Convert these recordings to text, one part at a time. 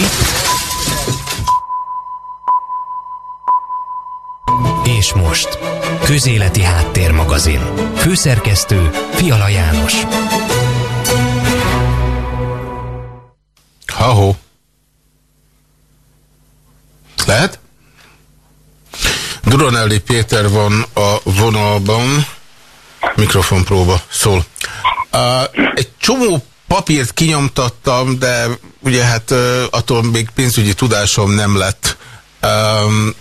Ki? És most, Közéleti Háttérmagazin. Főszerkesztő Fiala János. Ha-ho. Lehet? Duronelli Péter van a vonalban. Mikrofonpróba szól. Uh, egy csomó papírt kinyomtattam, de ugye hát attól még pénzügyi tudásom nem lett. Um,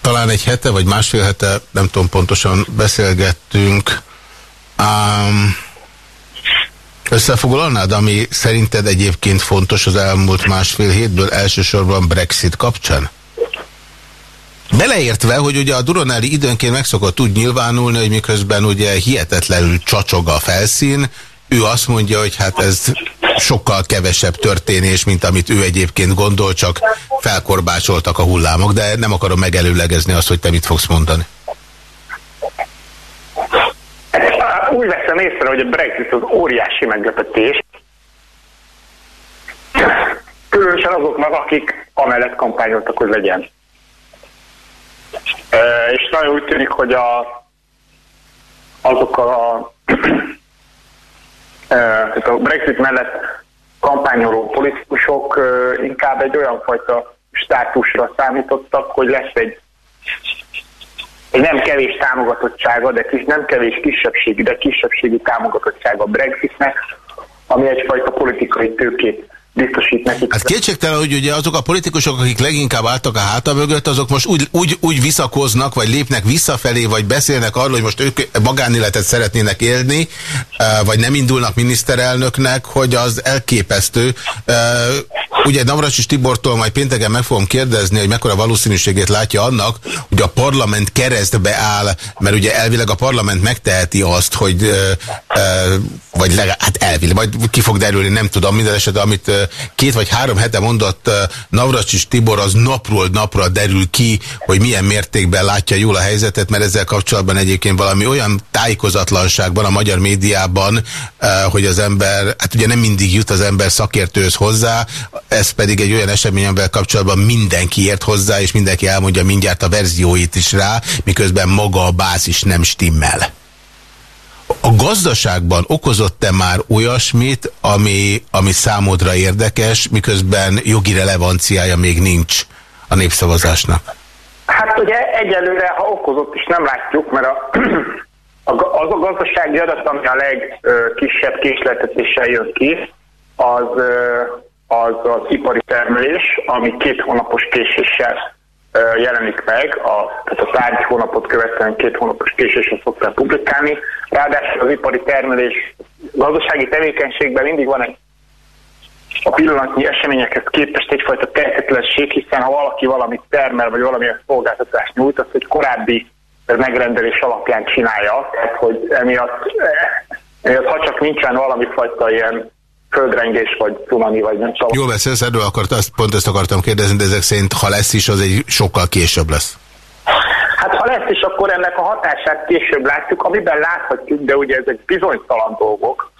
talán egy hete, vagy másfél hete, nem tudom pontosan, beszélgettünk. Um, összefoglalnád, ami szerinted egyébként fontos az elmúlt másfél hétből, elsősorban Brexit kapcsán? Beleértve, hogy ugye a Duronelli időnként megszokott úgy nyilvánulni, hogy miközben ugye hihetetlenül csacsog a felszín, ő azt mondja, hogy hát ez sokkal kevesebb történés, mint amit ő egyébként gondol, csak felkorbácsoltak a hullámok, de nem akarom megelőlegezni azt, hogy te mit fogsz mondani. Úgy veszem észre, hogy a Brexit az óriási meglepetés. Különösen azoknak, akik amellett kampányoltak, hogy legyen. És nagyon úgy tűnik, hogy a, azok a, a Brexit mellett kampányoló politikusok inkább egy olyan fajta státusra számítottak, hogy lesz egy, egy nem kevés támogatottsága, de kis, nem kevés kisebbségi, de kisebbségi támogatottsága a Brexitnek, ami egyfajta politikai tőkét biztosít nekik. Hát kétségtelen, hogy ugye azok a politikusok, akik leginkább álltak a háta mögött, azok most úgy, úgy, úgy visszakoznak, vagy lépnek visszafelé, vagy beszélnek arról, hogy most ők magánéletet szeretnének élni, eh, vagy nem indulnak miniszterelnöknek, hogy az elképesztő. Ugye Navracsis Tibortól majd pénteken meg fogom kérdezni, hogy mekkora valószínűségét látja annak, hogy a parlament keresztbe áll, mert ugye elvileg a parlament megteheti azt, hogy eh, vagy legalább, hát elvileg, majd ki fog derülni, nem tudom, minden esetben, amit két vagy három hete mondott Navracsis Tibor, az napról napra derül ki, hogy milyen mértékben látja jól a helyzetet, mert ezzel kapcsolatban egyébként valami olyan tájékozatlanság van a magyar médiában, hogy az ember, hát ugye nem mindig jut az ember szakértőhöz hozzá, ez pedig egy olyan esemény, amivel kapcsolatban mindenki ért hozzá, és mindenki elmondja mindjárt a verzióit is rá, miközben maga a bázis nem stimmel. A gazdaságban okozott-e már olyasmit, ami, ami számodra érdekes, miközben jogi relevanciája még nincs a népszavazásnak? Hát ugye egyelőre, ha okozott is nem látjuk, mert a, az a gazdasági adat, ami a legkisebb késletetéssel jön ki, az, az az ipari termelés, ami két hónapos késéssel jelenik meg, a, tehát a tárgy hónapot követően két hónapos késésre szokták publikálni. Ráadásul az ipari termelés gazdasági tevékenységben mindig van egy a pillanatnyi eseményekhez képest egyfajta tehetetlenség, hiszen ha valaki valamit termel, vagy valamilyen szolgáltatást nyújt, azt egy korábbi megrendelés alapján csinálja, tehát hogy emiatt, emiatt ha csak nincsen valami fajta ilyen földrengés, vagy cunami, vagy nem tudom. Jó beszélsz, erről akart, azt, pont ezt akartam kérdezni, de ezek szerint, ha lesz is, az egy sokkal később lesz. Hát ha lesz is, akkor ennek a hatását később látjuk, amiben láthatjuk, de ugye ezek bizonytalan dolgok,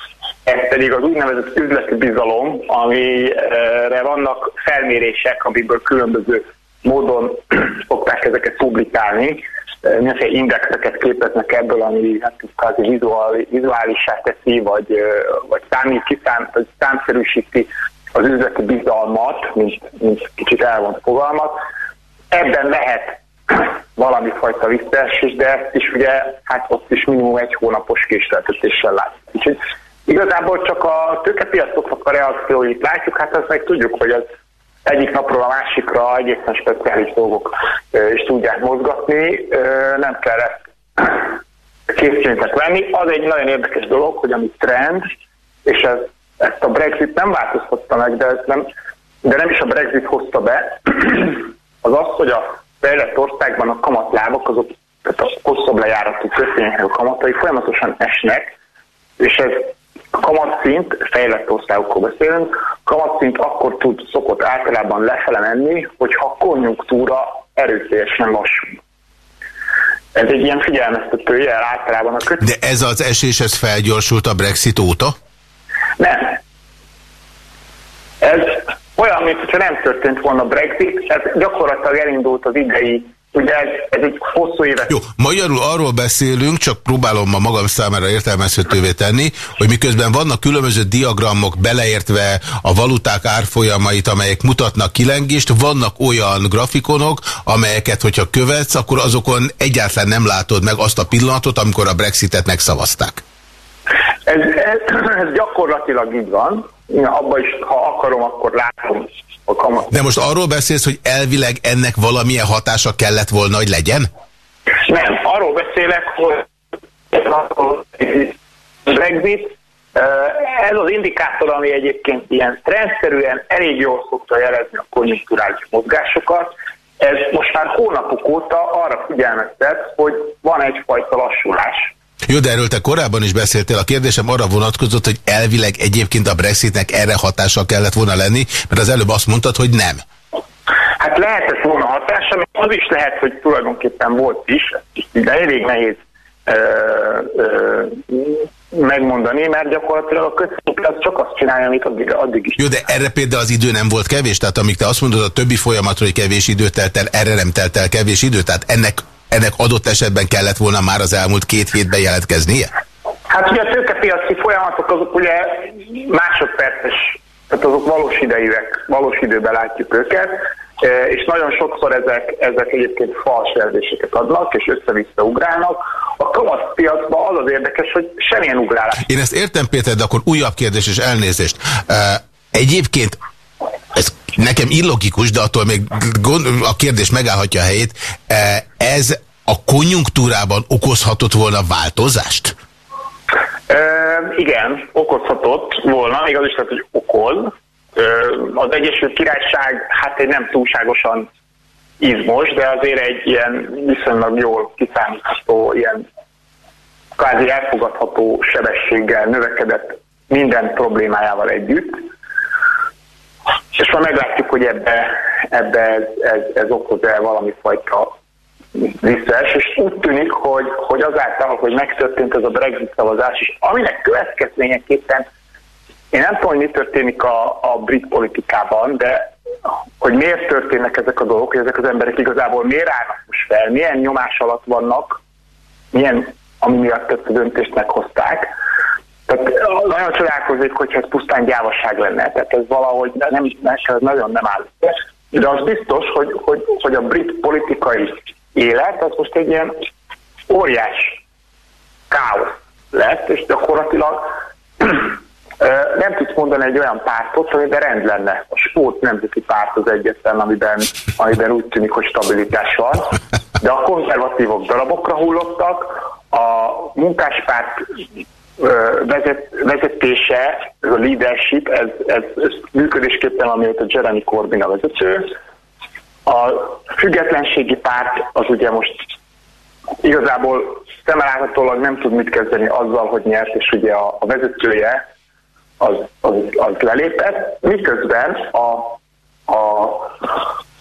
ez pedig az úgynevezett üzleti bizalom, amire vannak felmérések, amikből különböző módon szokták ezeket publikálni, mindenféle indexeket képeznek ebből, ami hát vizuális, vizuálissá teszi, vagy, vagy számít, kiszám, vagy számszerűsíti az üzleti bizalmat, mint, mint kicsit elvont fogalmat. Ebben lehet valami fajta visszaesés, de ezt is ugye, hát ott is minimum egy hónapos késleltetéssel látjuk. Úgyhogy igazából csak a tőkepiacoknak a reakcióit látjuk, hát azt meg tudjuk, hogy az egyik napról a másikra egészen speciális dolgok is tudják mozgatni, nem kell ezt készségnek venni. Az egy nagyon érdekes dolog, hogy ami trend, és ez, ezt a Brexit nem változtatta meg, de, ez nem, de nem is a Brexit hozta be, az az, hogy a fejlett országban a kamatlábak, azok tehát a hosszabb lejáratú kötvények a kamatai folyamatosan esnek, és ez a kamatszint, fejlett országokról beszélünk, kamatszint akkor tud, szokott általában lefele menni, hogyha a konjunktúra erőteljesen lassul. Ez egy ilyen figyelmeztető jel általában a köt... De ez az esés, ez felgyorsult a Brexit óta? Nem. Ez olyan, mintha nem történt volna Brexit, ez gyakorlatilag elindult az idei Ugye ez, ez egy hosszú éves. Jó, magyarul arról beszélünk, csak próbálom ma magam számára értelmezhetővé tenni, hogy miközben vannak különböző diagramok beleértve a valuták árfolyamait, amelyek mutatnak kilengést, vannak olyan grafikonok, amelyeket, hogyha követsz, akkor azokon egyáltalán nem látod meg azt a pillanatot, amikor a Brexitet megszavazták. Ez, ez, ez gyakorlatilag így van. Abba is, ha akarom, akkor látom a kamat. De most arról beszélsz, hogy elvileg ennek valamilyen hatása kellett volna, hogy legyen? Nem, arról beszélek, hogy Brexit, ez az indikátor, ami egyébként ilyen trendszerűen elég jól szokta jelezni a konjunkturális mozgásokat, ez most már hónapok óta arra figyelmeztet, hogy van egyfajta lassulás. Jó, de erről te korábban is beszéltél. A kérdésem arra vonatkozott, hogy elvileg egyébként a Brexitnek erre hatása kellett volna lenni, mert az előbb azt mondtad, hogy nem. Hát lehetett volna hatása, az is lehet, hogy tulajdonképpen volt is, de elég nehéz ö, ö, megmondani, mert gyakorlatilag a közszínpiac csak azt csinálja, amit addig, addig is. Jó, de erre például az idő nem volt kevés, tehát amíg te azt mondod a többi folyamatról, hogy kevés időt telt el, erre nem telt el kevés idő, tehát ennek ennek adott esetben kellett volna már az elmúlt két hétben jelentkeznie? Hát ugye a tőkepiaci folyamatok azok ugye másodperces, tehát azok valós idejűek, valós időben látjuk őket, e, és nagyon sokszor ezek, ezek egyébként fals jelzéseket adnak, és össze-vissza ugrálnak. A kamatpiacban az az érdekes, hogy semmilyen ugrálás. Én ezt értem, Péter, de akkor újabb kérdés és elnézést. E, egyébként ez nekem illogikus, de attól még a kérdés megállhatja a helyét. E, ez a konjunktúrában okozhatott volna változást? E, igen, okozhatott volna, még az is lehet, hogy okoz. E, az Egyesült Királyság hát egy nem túlságosan izmos, de azért egy ilyen viszonylag jól kiszámítható, ilyen kvázi elfogadható sebességgel növekedett minden problémájával együtt. És már meglátjuk, hogy ebbe, ebbe ez, ez, ez okoz-e valami fajta visszaes, és úgy tűnik, hogy, hogy azáltal, hogy megtörtént ez a Brexit szavazás, és aminek következményeképpen én nem tudom, hogy mi történik a, a brit politikában, de hogy miért történnek ezek a dolgok, hogy ezek az emberek igazából miért állnak most fel, milyen nyomás alatt vannak, milyen, ami miatt ezt a döntést meghozták. Tehát nagyon csodálkozik, hogyha ez pusztán gyávasság lenne. Tehát ez valahogy nem, ez nagyon nem áll. De az biztos, hogy, hogy, hogy a brit politikai élet, az most egy ilyen óriás káosz lett, és gyakorlatilag nem tudsz mondani egy olyan pártot, amiben rend lenne. A sport nemzeti párt az egyetlen, amiben, amiben úgy tűnik, hogy stabilitás van, de a konzervatívok darabokra hullottak, a munkáspárt vezet, vezetése, ez a leadership, ez, ez, ez működésképpen, amióta Jeremy Corbyn a vezető, a függetlenségi párt az ugye most igazából szemeláthatólag nem tud mit kezdeni azzal, hogy nyert, és ugye a, a vezetője az, az, az lelépett, miközben a, a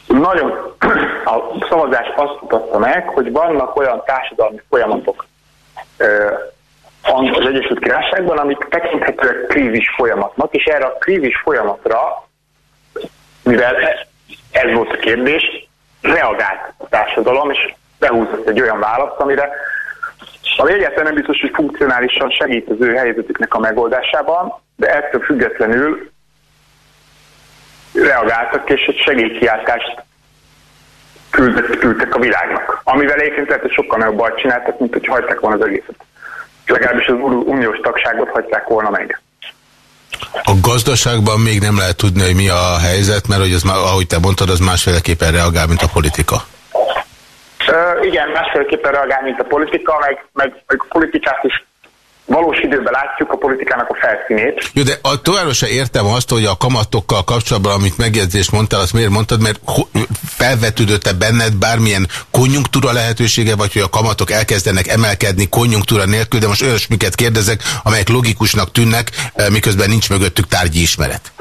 nagyon a szavazás azt mutatta meg, hogy vannak olyan társadalmi folyamatok az Egyesült Királyságban, amik tekinthetőek krízis folyamatnak, és erre a krízis folyamatra, mivel ez volt a kérdés, reagált a társadalom, és behúzott egy olyan választ, amire ami egyáltalán nem biztos, hogy funkcionálisan segít az ő helyzetüknek a megoldásában, de ettől függetlenül reagáltak, és egy segélykiáltást küldtek, küldtek a világnak. Amivel egyébként lehet, hogy sokkal nagyobb bajt csináltak, mint hogy hagyták volna az egészet. Legalábbis az uniós tagságot hagyták volna meg. A gazdaságban még nem lehet tudni, hogy mi a helyzet, mert hogy az, ahogy te mondtad, az másféleképpen reagál, mint a politika. Uh, igen, másféleképpen reagál, mint a politika, meg, meg, meg politikát is valós időben látjuk a politikának a felszínét. Jó, de a továbbra se értem azt, hogy a kamatokkal kapcsolatban, amit megjegyzést mondtál, azt miért mondtad, mert felvetődött-e benned bármilyen konjunktúra lehetősége, vagy hogy a kamatok elkezdenek emelkedni konjunktúra nélkül, de most olyasmiket kérdezek, amelyek logikusnak tűnnek, eh, miközben nincs mögöttük tárgyi ismeret.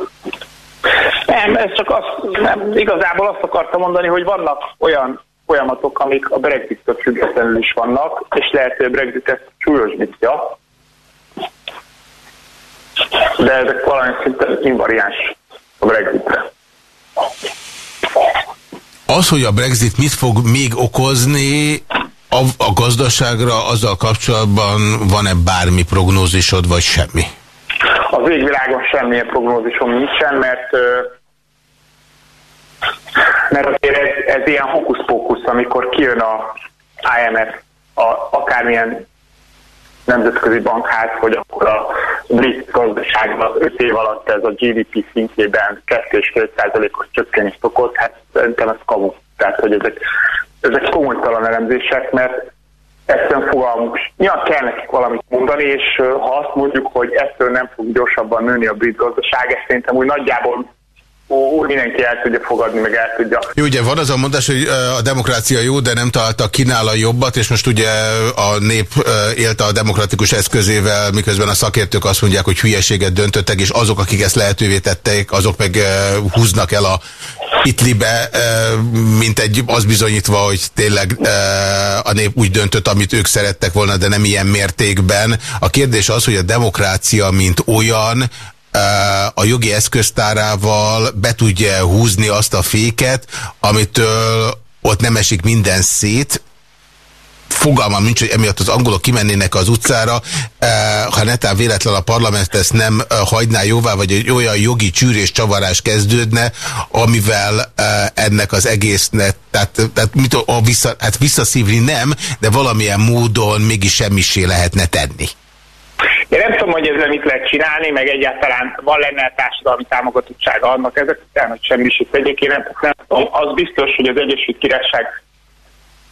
Nem, ez csak azt, nem, igazából azt akartam mondani, hogy vannak olyan folyamatok, amik a Brexit-től függetlenül is vannak, és lehet, hogy a Brexit ezt súlyosbítja, de ezek valami szinte invariáns a Brexitre. Az, hogy a Brexit mit fog még okozni, a, a gazdaságra azzal kapcsolatban van-e bármi prognózisod, vagy semmi? Az végvilágon semmilyen prognózisom nincsen, mert mert azért ez, ez ilyen hokusz-pókusz, amikor kijön a IMF, a, akármilyen nemzetközi bankház, hogy akkor a brit gazdaságban 5 év alatt ez a GDP szintjében 2,5%-os csökkenést okoz, hát szerintem ez kamu. Tehát, hogy ezek, ezek komolytalan elemzések, mert egyszerűen fogalmuk, nyilván kell nekik valamit mondani, és ha azt mondjuk, hogy ettől nem fog gyorsabban nőni a brit gazdaság, ez szerintem úgy nagyjából mindenki el tudja fogadni, meg el tudja. Jó, ugye van az a mondás, hogy a demokrácia jó, de nem találta a jobbat, és most ugye a nép élte a demokratikus eszközével, miközben a szakértők azt mondják, hogy hülyeséget döntöttek, és azok, akik ezt lehetővé tették, azok meg húznak el a Hitlibe, mint egy az bizonyítva, hogy tényleg a nép úgy döntött, amit ők szerettek volna, de nem ilyen mértékben. A kérdés az, hogy a demokrácia, mint olyan, a jogi eszköztárával be tudja húzni azt a féket, amitől ott nem esik minden szét, fogalmam nincs, hogy emiatt az angolok kimennének az utcára, ha netán véletlen a parlament ezt nem hagyná jóvá, vagy egy olyan jogi csűrés csavarás kezdődne, amivel ennek az egésznek, tehát, tehát mit, a vissza, hát visszaszívni nem, de valamilyen módon mégis semmisé lehetne tenni. Én nem tudom, hogy ezzel mit lehet csinálni, meg egyáltalán van lenne társadalmi támogatottsága annak ezek után, hogy semmi is tegyék. Én nem, nem tudom. Az biztos, hogy az Egyesült Királyság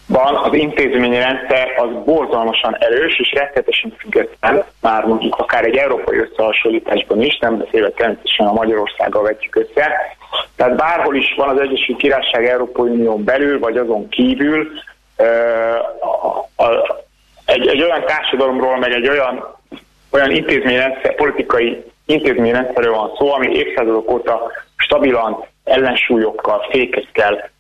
van az intézményi rendszer az borzalmasan erős és rettetesen független, már mondjuk akár egy európai összehasonlításban is, nem beszélve természetesen a Magyarországgal vetjük össze. Tehát bárhol is van az Egyesült Királyság Európai Unión belül, vagy azon kívül, egy, egy olyan társadalomról, meg egy olyan olyan intézményrendszer, politikai intézményrendszerről van szó, ami évszázadok óta stabilan, ellensúlyokkal, fékekkel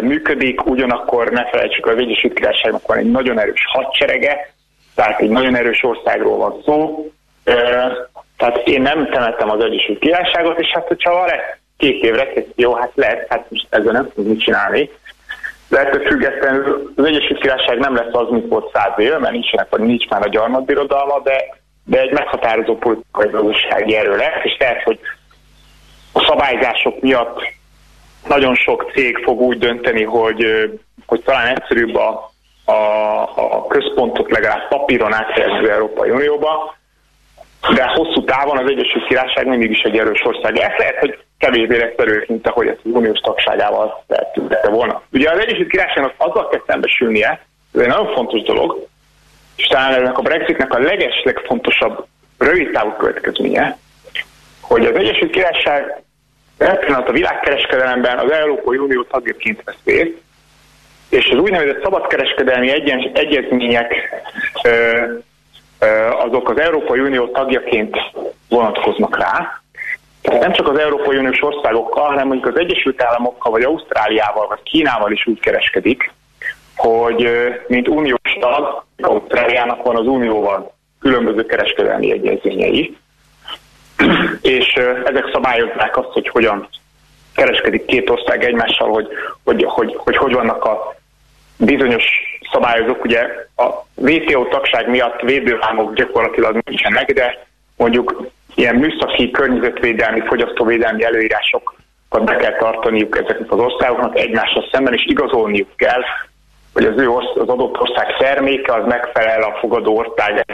működik, ugyanakkor ne felejtsük, az Egyesült Királyságnak van egy nagyon erős hadserege, tehát egy nagyon erős országról van szó, tehát én nem temettem az Egyesült Királyságot, és hát hogyha van -e két év recesszió, hát lehet, hát most ezzel nem tudunk mit csinálni, de ettől függetlenül az Egyesült Királyság nem lesz az, mint volt száz éve, mert nincsenek, vagy nincs már a gyarmatbirodalma, de de egy meghatározó politikai gazdasági erő lesz, és lehet, hogy a szabályzások miatt nagyon sok cég fog úgy dönteni, hogy, hogy talán egyszerűbb a, a, a központot legalább papíron áthelyezni Európai Unióba, de hosszú távon az Egyesült Királyság mindig is egy erős ország. Ez lehet, hogy kevésbé lesz erős, mint ahogy ezt az uniós tagságával lehetett volna. Ugye az Egyesült Királyságnak azzal kell szembesülnie, ez egy nagyon fontos dolog, és talán ennek a Brexitnek a leges legfontosabb rövid távú következménye, hogy az Egyesült Királyság pillanat a világkereskedelemben az Európai Unió tagjaként vesz részt, és az úgynevezett szabadkereskedelmi egyen, egyezmények ö, ö, azok az Európai Unió tagjaként vonatkoznak rá. Tehát nem csak az Európai Uniós országokkal, hanem mondjuk az Egyesült Államokkal, vagy Ausztráliával, vagy Kínával is úgy kereskedik, hogy mint uniós tag, Ausztráliának van az unióval különböző kereskedelmi egyezményei, és ezek szabályozzák azt, hogy hogyan kereskedik két ország egymással, hogy hogy, hogy, hogy, hogy vannak a bizonyos szabályozók, ugye a WTO tagság miatt védőhámok gyakorlatilag nincsenek, de mondjuk ilyen műszaki, környezetvédelmi, fogyasztóvédelmi előírásokat be kell tartaniuk ezeknek az országoknak egymással szemben, és igazolniuk kell, hogy az ő az adott ország terméke az megfelel a fogadó ország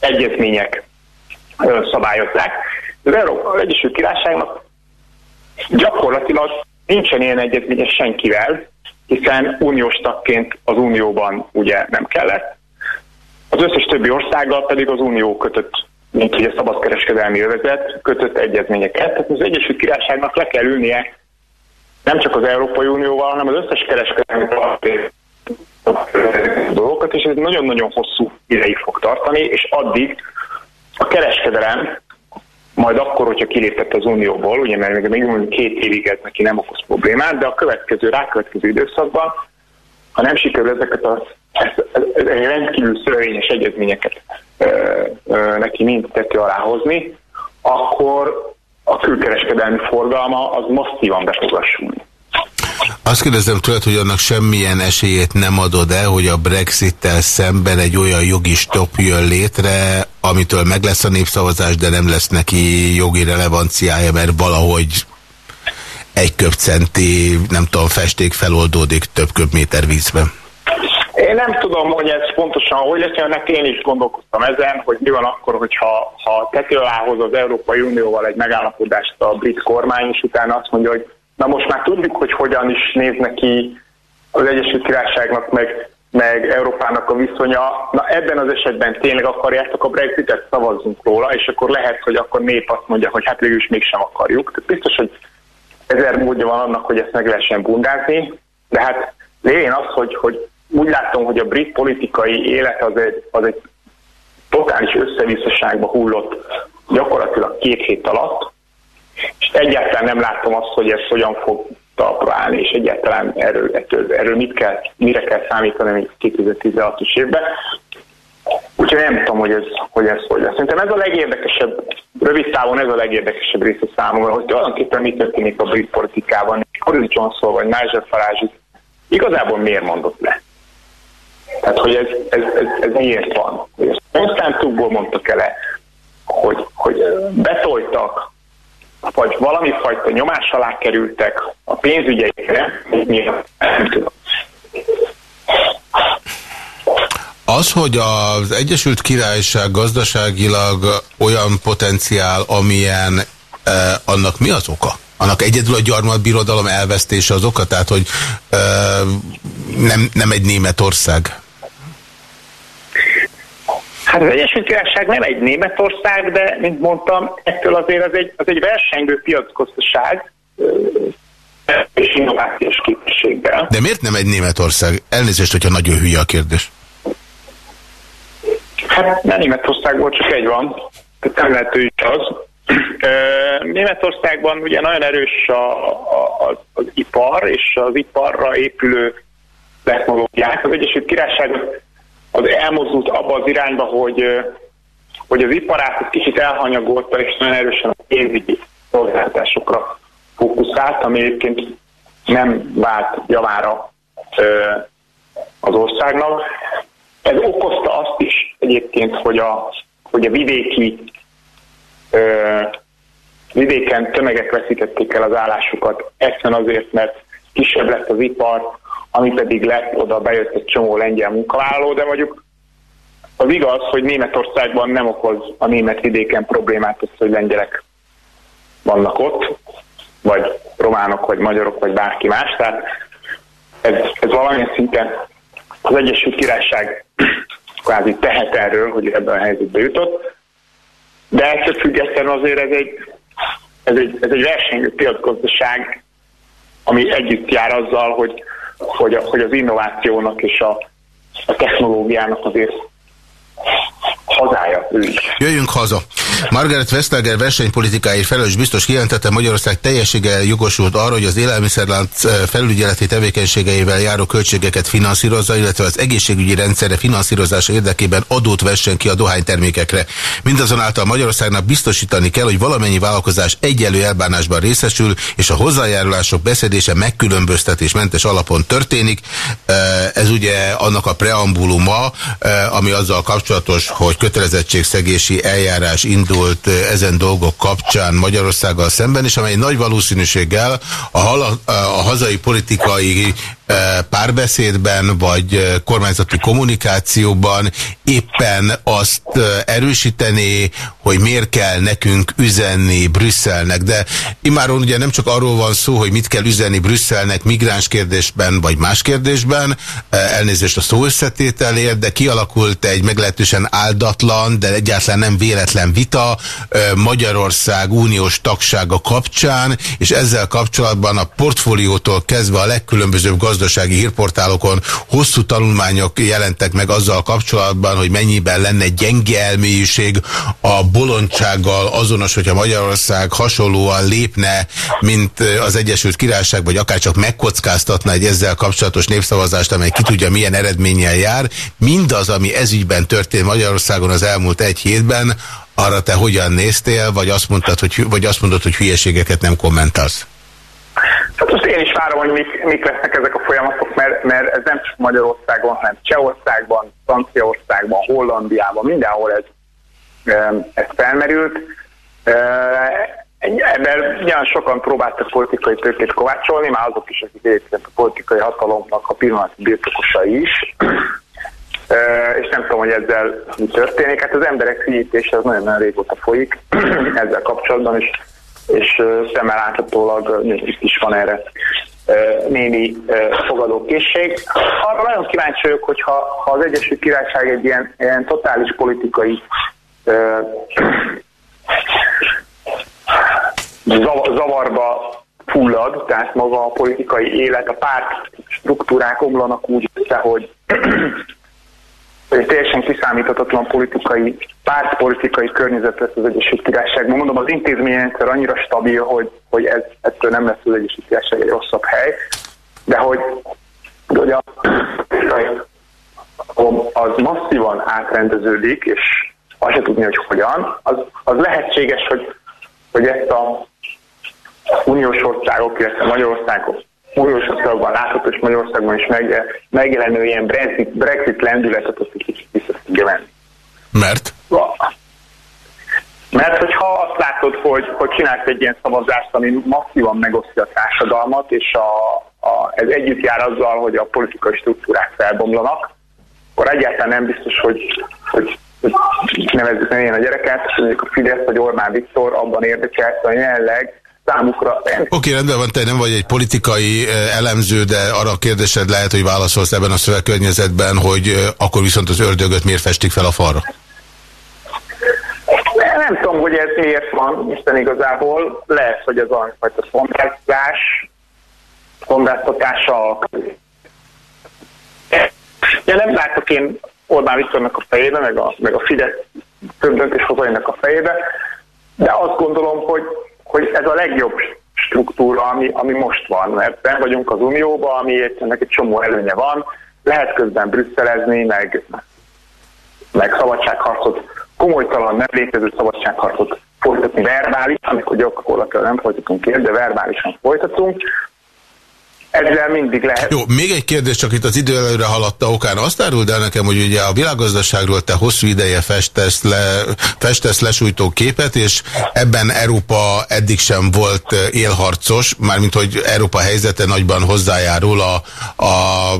egyezmények szabályozzák. Az Európa Egyesült Királyságnak gyakorlatilag nincsen ilyen egyezménye senkivel, hiszen uniós tagként az unióban ugye nem kellett. Az összes többi országgal pedig az unió kötött, mint ugye szabadkereskedelmi övezet, kötött egyezményeket. Tehát az Egyesült Királyságnak le kell ülnie nem csak az Európai Unióval, hanem az összes kereskedelmi dolgokat, és ez nagyon-nagyon hosszú ideig fog tartani, és addig a kereskedelem majd akkor, hogyha kilépett az Unióból, ugye mert még mondjuk két évig ez neki nem okoz problémát, de a következő, rákövetkező időszakban, ha nem sikerül ezeket a ezt, ez, ez rendkívül szörvényes egyezményeket ö, ö, neki mind tető alá hozni, akkor külkereskedelmi forgalma az masszívan be fog azt kérdezem tőled, hogy annak semmilyen esélyét nem adod-e, hogy a Brexit-tel szemben egy olyan jogi stop jön létre, amitől meg lesz a népszavazás, de nem lesz neki jogi relevanciája, mert valahogy egy köpcenti, nem tudom, festék feloldódik több köbméter vízben. Én nem tudom, hogy ez pontosan hogy lesz, ennek én is gondolkoztam ezen, hogy mi van akkor, hogyha ha tető alá hoz az Európai Unióval egy megállapodást a brit kormány, és utána azt mondja, hogy Na most már tudjuk, hogy hogyan is néz neki az Egyesült Királyságnak, meg, meg Európának a viszonya. Na ebben az esetben tényleg akarjátok a Brexitet, szavazzunk róla, és akkor lehet, hogy akkor nép azt mondja, hogy hát végül is mégsem akarjuk. Tehát biztos, hogy ezer módja van annak, hogy ezt meg lehessen bundázni, de hát lévén az, hogy, hogy úgy látom, hogy a brit politikai élet az egy, az egy totális összevisszaságba hullott gyakorlatilag két hét alatt, és egyáltalán nem látom azt, hogy ez hogyan fog talpra és egyáltalán erről, erről, erről mit kell, mire kell számítani még 2016-os évben. Úgyhogy nem tudom, hogy ez hogy, ez hogy lesz. Szerintem ez a legérdekesebb, rövid távon ez a legérdekesebb része számomra, hogy tulajdonképpen mi történik a brit politikában. Boris Johnson vagy Nigel Farage igazából miért mondott le? Tehát, hogy ez, ez, ez, ez miért van? Ezt konstantúból mondtak el hogy, hogy betoltak vagy valami fajta nyomás alá kerültek a pénzügyeikre, nem. Az, hogy az Egyesült Királyság gazdaságilag olyan potenciál, amilyen eh, annak mi az oka? Annak egyedül a gyarmatbirodalom elvesztése az oka? Tehát, hogy eh, nem, nem egy Németország? Hát az Egyesült Királyság nem egy Németország, de mint mondtam, ettől azért az egy, az egy versengő piacgazdaság és innovációs képességgel. De miért nem egy Németország? Elnézést, hogyha nagyon hülye a kérdés. Hát nem Németországból csak egy van, tehát nem lehet ő is az. Németországban ugye nagyon erős a, a, az, az ipar, és az iparra épülő technológiák. Az Egyesült Királyság az elmozdult abba az irányba, hogy, hogy az iparát egy kicsit elhanyagolta, és nagyon erősen a pénzügyi szolgáltatásokra fókuszált, ami egyébként nem vált javára az országnak. Ez okozta azt is egyébként, hogy a, hogy a vidéki vidéken tömegek veszítették el az állásukat, egyszerűen azért, mert kisebb lett az ipar, ami pedig lett, oda bejött egy csomó lengyel munkavállaló, de mondjuk az igaz, hogy Németországban nem okoz a német vidéken problémát az, hogy lengyelek vannak ott, vagy románok, vagy magyarok, vagy bárki más. Tehát ez, ez valamilyen szinten az Egyesült Királyság kvázi tehet erről, hogy ebben a helyzetbe jutott. De ettől függetlenül azért ez egy, ez egy, ez egy versenyő piacgazdaság, ami együtt jár azzal, hogy hogy, a, hogy az innovációnak és a, a technológiának azért hazája ő is. Jöjjünk haza. Margaret Vestager versenypolitikáért felelős biztos kijelentette Magyarország teljességgel jogosult arra, hogy az élelmiszerlánc eh, felügyeleti tevékenységeivel járó költségeket finanszírozza, illetve az egészségügyi rendszerre finanszírozása érdekében adót vessen ki a dohánytermékekre. Mindazonáltal Magyarországnak biztosítani kell, hogy valamennyi vállalkozás egyelő elbánásban részesül, és a hozzájárulások beszedése megkülönböztetésmentes alapon történik. Eh, ez ugye annak a preambuluma, eh, ami azzal kapcsolatos, hogy kötelezettségszegési eljárás indult ezen dolgok kapcsán Magyarországgal szemben, és amely nagy valószínűséggel a, a hazai politikai párbeszédben, vagy kormányzati kommunikációban éppen azt erősíteni, hogy miért kell nekünk üzenni Brüsszelnek. De imáron ugye nem csak arról van szó, hogy mit kell üzenni Brüsszelnek migráns kérdésben, vagy más kérdésben, elnézést a szó összetételért, de kialakult egy meglehetősen áldatlan, de egyáltalán nem véletlen vita Magyarország uniós tagsága kapcsán, és ezzel kapcsolatban a portfóliótól kezdve a legkülönbözőbb gazdasági hírportálokon hosszú tanulmányok jelentek meg azzal kapcsolatban, hogy mennyiben lenne gyenge elmélyiség a bolondsággal azonos, hogyha Magyarország hasonlóan lépne, mint az Egyesült Királyság, vagy akár csak megkockáztatna egy ezzel kapcsolatos népszavazást, amely ki tudja milyen eredménnyel jár. Mindaz, ami ezügyben történt Magyarországon az elmúlt egy hétben, arra te hogyan néztél, vagy azt mondtad, hogy, vagy azt mondod, hogy hülyeségeket nem kommentálsz? Hát most én is várom, hogy mik, mik lesznek ezek a folyamatok, mert, mert ez nem csak Magyarországon, hanem Csehországban, Franciaországban, Hollandiában, mindenhol ez, ez felmerült. Ebben nagyon sokan próbáltak politikai tőkét kovácsolni, már azok is, akik egyébként a politikai hatalomnak a pillanati birtokosai is. És nem tudom, hogy ezzel mi történik. Hát az emberek figyítése az nagyon-nagyon régóta folyik ezzel kapcsolatban, és, és szemmel láthatólag is van erre némi fogadókészség. Arra nagyon kíváncsi vagyok, hogyha ha az Egyesült Királyság egy ilyen, ilyen totális politikai zavarba fullad, tehát maga a politikai élet, a párt struktúrák omlanak úgy hogy egy teljesen kiszámíthatatlan politikai, pártpolitikai környezet lesz az Egyesült Királyságban. Mondom, az intézményrendszer annyira stabil, hogy, hogy ez, ettől nem lesz az Egyesült Királyság egy rosszabb hely, de hogy, hogy a, az masszívan átrendeződik, és azt se tudni, hogy hogyan, az, az lehetséges, hogy, hogy ezt a uniós országok, illetve Magyarországok uniós országban látható, és Magyarországban is megjelenő ilyen Brexit, Brexit lendületet azt egy kicsit vissza tudja venni. Mert? Mert hogyha azt látod, hogy, hogy csinálsz egy ilyen szavazást, ami masszívan megosztja a társadalmat, és a, a, ez együtt jár azzal, hogy a politikai struktúrák felbomlanak, akkor egyáltalán nem biztos, hogy, hogy, nevezzük ne ilyen a gyereket, mondjuk a Fidesz vagy Orbán Viktor abban érdekelt, hogy jelenleg számukra. Oké, okay, rendben van, te nem vagy egy politikai eh, elemző, de arra a kérdésed lehet, hogy válaszolsz ebben a szövegkörnyezetben, hogy eh, akkor viszont az ördögöt miért festik fel a falra? Nem tudom, hogy ez miért van, Isten igazából. Lehet, hogy ez a fajta szondázás, szondáztatása Ja, nem látok én Orbán Viktornak a fejébe, meg a, meg a Fidesz több döntéshozóinak a fejébe, de azt gondolom, hogy hogy ez a legjobb struktúra, ami, ami most van, mert ben vagyunk az Unióban, ami ennek egy csomó előnye van, lehet közben brüsszelezni, meg, meg szabadságharcot, komolytalan, nem létező szabadságharcot folytatni verbálisan, amikor gyakorlatilag nem folytatunk ér, de verbálisan folytatunk, ezzel mindig lehet. Jó, még egy kérdés, csak itt az idő előre haladta okán. Azt áruld el nekem, hogy ugye a világgazdaságról te hosszú ideje festesz, le, festesz lesújtó képet, és ebben Európa eddig sem volt élharcos, mármint hogy Európa helyzete nagyban hozzájárul a, a,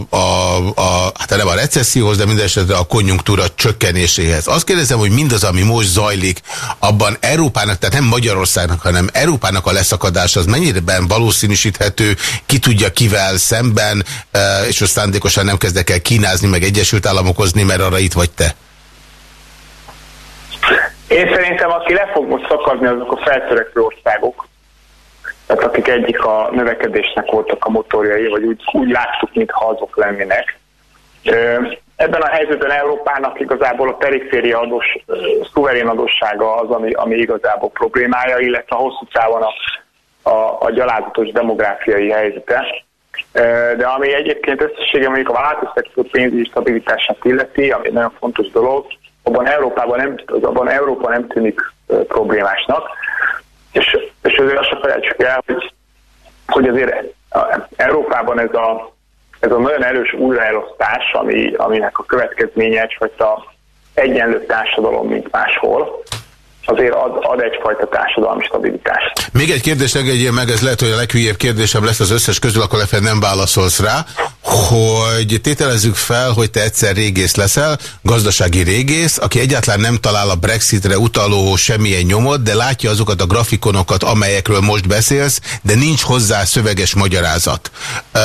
a, a hát nem a recesszióhoz, de minden esetre a konjunktúra csökkenéséhez. Azt kérdezem, hogy mindaz, ami most zajlik, abban Európának, tehát nem Magyarországnak, hanem Európának a leszakadás, az mennyire valószínűsíthető, ki tudja ki kivel szemben, és most szándékosan nem kezdek el kínázni, meg Egyesült Államokozni, mert arra itt vagy te? Én szerintem, aki le fog most szakadni, azok a feltörekvő országok. Tehát akik egyik a növekedésnek voltak a motorjai, vagy úgy, úgy láttuk, mintha azok lennének. Ebben a helyzetben Európának igazából a periféria adós, szuverén adóssága az, ami, ami igazából problémája, illetve a hosszú távon a, a, a gyalázatos demográfiai helyzete. De ami egyébként összességében mondjuk a változtató pénzügyi stabilitását illeti, ami nagyon fontos dolog, abban Európában nem, abban Európa nem tűnik problémásnak, és, és azért azt sem felejtsük el, hogy, hogy azért Európában ez a, ez a nagyon erős újraelosztás, ami, aminek a következménye egyfajta egyenlő társadalom, mint máshol, azért ad, ad egyfajta társadalmi stabilitást. Még egy kérdés engedjél meg, ez lehet, hogy a leghülyébb kérdésem lesz az összes közül, akkor lefelé nem válaszolsz rá, hogy tételezzük fel, hogy te egyszer régész leszel, gazdasági régész, aki egyáltalán nem talál a Brexitre utaló semmilyen nyomot, de látja azokat a grafikonokat, amelyekről most beszélsz, de nincs hozzá szöveges magyarázat. Uh,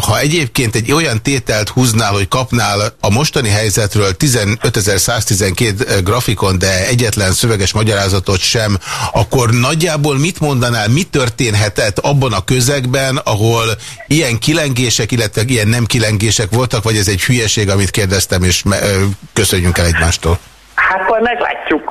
ha egyébként egy olyan tételt húznál, hogy kapnál a mostani helyzetről 15.112 grafikon, de egyetlen szöveges magyarázatot sem, akkor nagyjából mit mondanál, mi történhetett abban a közegben, ahol ilyen kilengések, illetve ilyen nem kilengések voltak, vagy ez egy hülyeség, amit kérdeztem, és köszönjünk el egymástól? Hát majd meglátjuk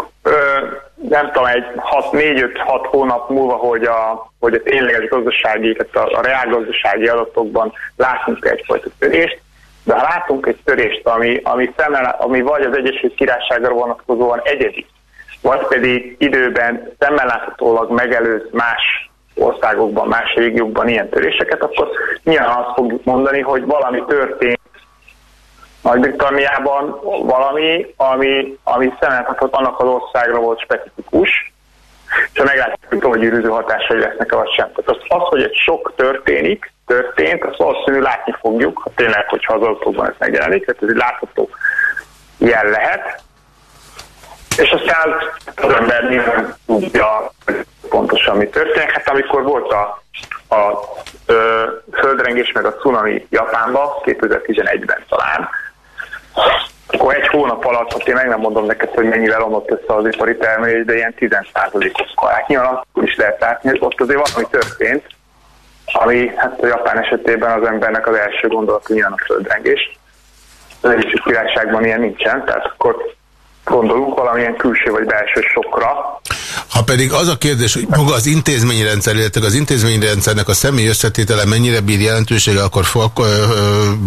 nem tudom, egy 4-5-6 hónap múlva, hogy a, hogy a tényleges gazdasági, tehát a, a reálgazdasági adatokban látunk egyfajta törést, de ha látunk egy törést, ami, ami, szemmel, ami vagy az Egyesült Királyságra vonatkozóan egyedi, vagy pedig időben szemmel láthatólag megelőz más országokban, más régiókban ilyen töréseket, akkor nyilván azt fogjuk mondani, hogy valami történt Nagy-Britanniában, valami, ami, ami szemelhetett annak az országra volt specifikus, és meglátjuk, hogy gyűrűző hatásai lesznek-e vagy sem. Tehát az, az, hogy egy sok történik, történt, azt valószínű látni fogjuk, ha tényleg, hogyha az autóban ez megjelenik, tehát ez egy látható jel lehet. És aztán az ember nyilván tudja pontosan mi történik. Hát amikor volt a, a ö, földrengés meg a cunami Japánba, 2011-ben talán, akkor egy hónap alatt, hát én meg nem mondom neked, hogy mennyivel omlott össze az ipari termelés, de ilyen 10%-os Hát nyilván akkor is lehet látni, hogy ott azért valami történt, ami hát a Japán esetében az embernek az első gondolat, hogy nyilván a földrengés. Az Egyesült Királyságban ilyen nincsen, tehát akkor gondolunk valamilyen külső vagy belső sokra. Ha pedig az a kérdés, hogy maga az intézményrendszer, illetve az intézményrendszernek a személy összetétele mennyire bír jelentősége, akkor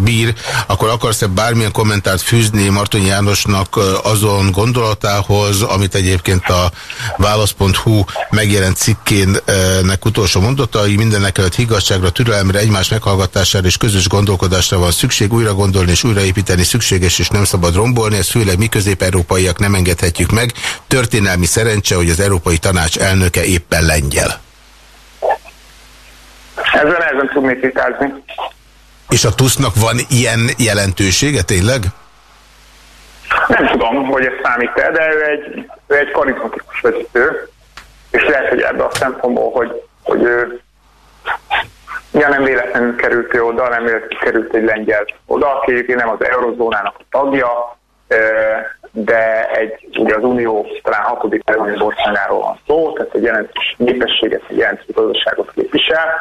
bír, akkor akarsz-e bármilyen kommentárt fűzni Marton Jánosnak azon gondolatához, amit egyébként a válasz.hu megjelent cikkének utolsó mondatai, mindenek előtt higgasságra, türelemre, egymás meghallgatására és közös gondolkodásra van szükség, újra gondolni és újraépíteni szükséges és nem szabad rombolni, ez főleg mi közép-európaiak nem engedhetjük meg. Történelmi szerencse, hogy az Európai Tanács elnöke éppen lengyel. Ezzel nehezen tudnék vitázni. És a TUSZ-nak van ilyen jelentősége tényleg? Nem tudom, hogy ez számít-e, de ő egy, ő egy karizmatikus vezető, és lehet, hogy ebbe a szempontból, hogy, hogy ő ja, nem véletlenül került ő oda, nem véletlenül került egy lengyel oda, aki nem az eurozónának a tagja, de egy, ugye az Unió talán hatodik legnagyobb országáról van szó, tehát egy jelentős népességet, egy jelentős gazdaságot képvisel.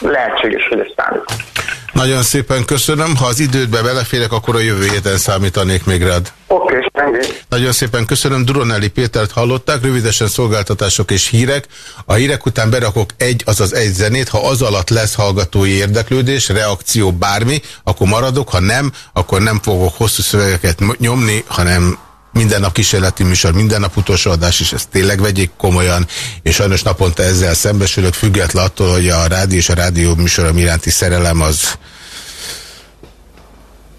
Lehetséges, hogy ez számít. Nagyon szépen köszönöm. Ha az idődbe beleférek, akkor a jövő héten számítanék még rád. Oké, okay, Nagyon szépen köszönöm. Duronelli Pétert hallották, rövidesen szolgáltatások és hírek. A hírek után berakok egy, azaz egy zenét. Ha az alatt lesz hallgatói érdeklődés, reakció, bármi, akkor maradok. Ha nem, akkor nem fogok hosszú szövegeket nyomni, hanem minden nap kísérleti műsor, minden nap utolsó adás, és ezt tényleg vegyék komolyan, és sajnos naponta ezzel szembesülök, független attól, hogy a rádió és a rádió műsorom iránti szerelem az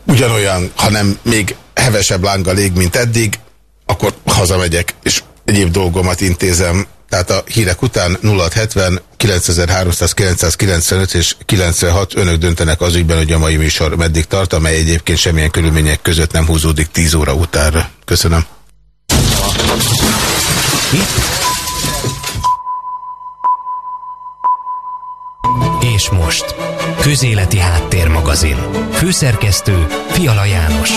ugyanolyan, hanem még hevesebb lánggal ég, mint eddig, akkor hazamegyek, és egyéb dolgomat intézem. Tehát a hírek után 0670 9300 995 és 96 önök döntenek az ügyben, hogy a mai műsor meddig tart, amely egyébként semmilyen körülmények között nem húzódik 10 óra utánra. Köszönöm. És most Közéleti Háttérmagazin Főszerkesztő Fiala János